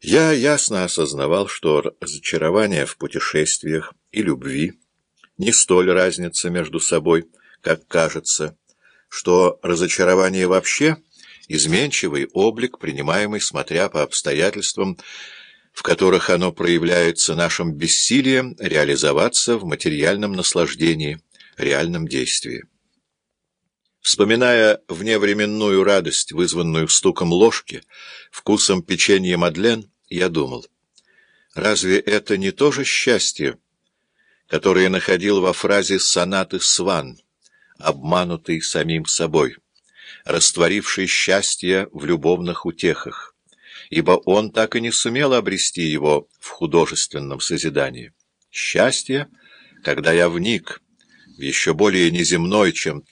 Я ясно осознавал, что разочарование в путешествиях и любви не столь разница между собой, как кажется, что разочарование вообще — изменчивый облик, принимаемый, смотря по обстоятельствам, в которых оно проявляется нашим бессилием реализоваться в материальном наслаждении, реальном действии. Вспоминая вневременную радость, вызванную стуком ложки, вкусом печенья Мадлен, я думал, разве это не то же счастье, которое находил во фразе сонаты «Сван», обманутый самим собой, растворивший счастье в любовных утехах, ибо он так и не сумел обрести его в художественном созидании. Счастье, когда я вник в еще более неземной, чем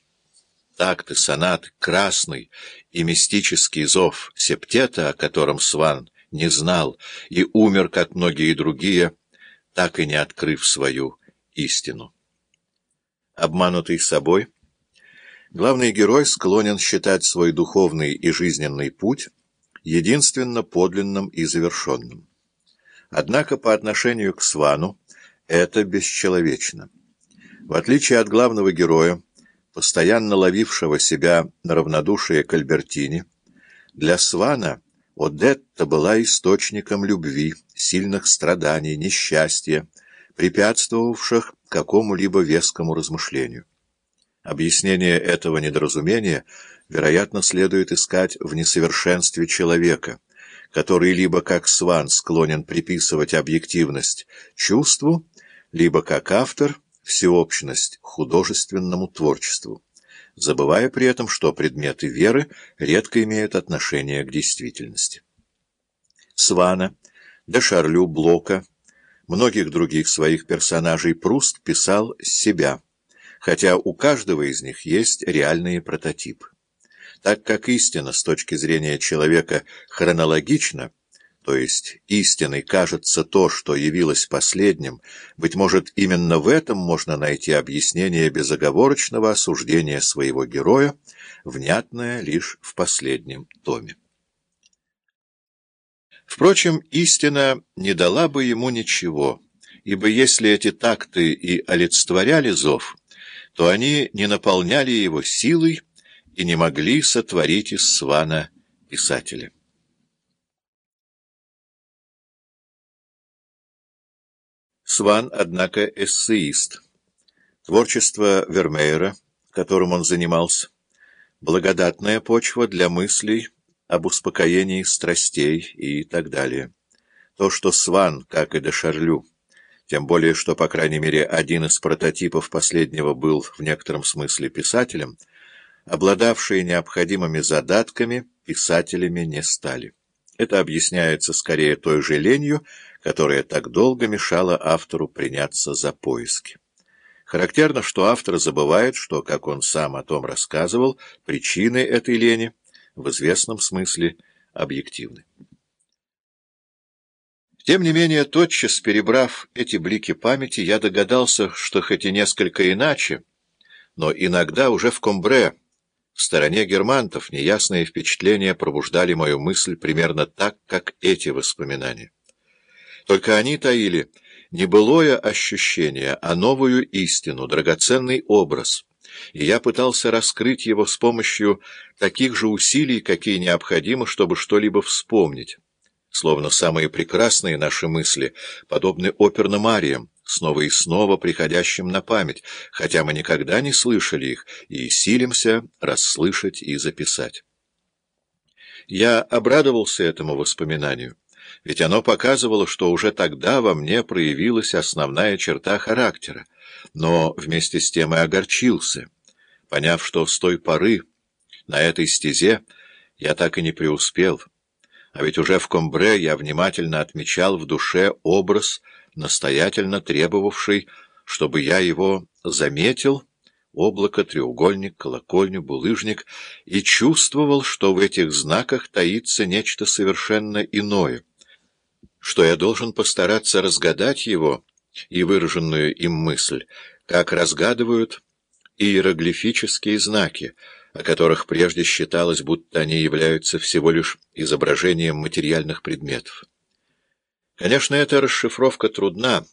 такты, сонат, красный и мистический зов септета, о котором Сван не знал и умер, как многие другие, так и не открыв свою истину. Обманутый собой, главный герой склонен считать свой духовный и жизненный путь единственно подлинным и завершенным. Однако по отношению к Свану это бесчеловечно. В отличие от главного героя, постоянно ловившего себя на равнодушие к Альбертине, для Свана Одетта была источником любви, сильных страданий, несчастья, препятствовавших какому-либо вескому размышлению. Объяснение этого недоразумения, вероятно, следует искать в несовершенстве человека, который либо как Сван склонен приписывать объективность чувству, либо как автор — всеобщность художественному творчеству, забывая при этом, что предметы веры редко имеют отношение к действительности. Свана, де Шарлю, Блока, многих других своих персонажей Пруст писал себя, хотя у каждого из них есть реальные прототипы. Так как истина с точки зрения человека хронологична, то есть истиной кажется то, что явилось последним, быть может, именно в этом можно найти объяснение безоговорочного осуждения своего героя, внятное лишь в последнем томе. Впрочем, истина не дала бы ему ничего, ибо если эти такты и олицетворяли зов, то они не наполняли его силой и не могли сотворить из Свана писателя. Сван, однако, эссеист. Творчество Вермеера, которым он занимался, благодатная почва для мыслей об успокоении страстей и так далее. То, что Сван, как и де Шарлю, тем более, что, по крайней мере, один из прототипов последнего был в некотором смысле писателем, обладавшие необходимыми задатками, писателями не стали. Это объясняется скорее той же ленью, которая так долго мешала автору приняться за поиски. Характерно, что автор забывает, что, как он сам о том рассказывал, причины этой лени в известном смысле объективны. Тем не менее, тотчас перебрав эти блики памяти, я догадался, что хоть и несколько иначе, но иногда уже в Комбре, в стороне германтов, неясные впечатления пробуждали мою мысль примерно так, как эти воспоминания. Только они таили не былое ощущение, а новую истину, драгоценный образ. И я пытался раскрыть его с помощью таких же усилий, какие необходимы, чтобы что-либо вспомнить. Словно самые прекрасные наши мысли, подобны оперным ариям, снова и снова приходящим на память, хотя мы никогда не слышали их и силимся расслышать и записать. Я обрадовался этому воспоминанию ведь оно показывало, что уже тогда во мне проявилась основная черта характера, но вместе с тем и огорчился, поняв, что с той поры на этой стезе я так и не преуспел, а ведь уже в Комбре я внимательно отмечал в душе образ, настоятельно требовавший, чтобы я его заметил, облако, треугольник, колокольню, булыжник, и чувствовал, что в этих знаках таится нечто совершенно иное — что я должен постараться разгадать его и выраженную им мысль, как разгадывают иероглифические знаки, о которых прежде считалось, будто они являются всего лишь изображением материальных предметов. Конечно, эта расшифровка трудна,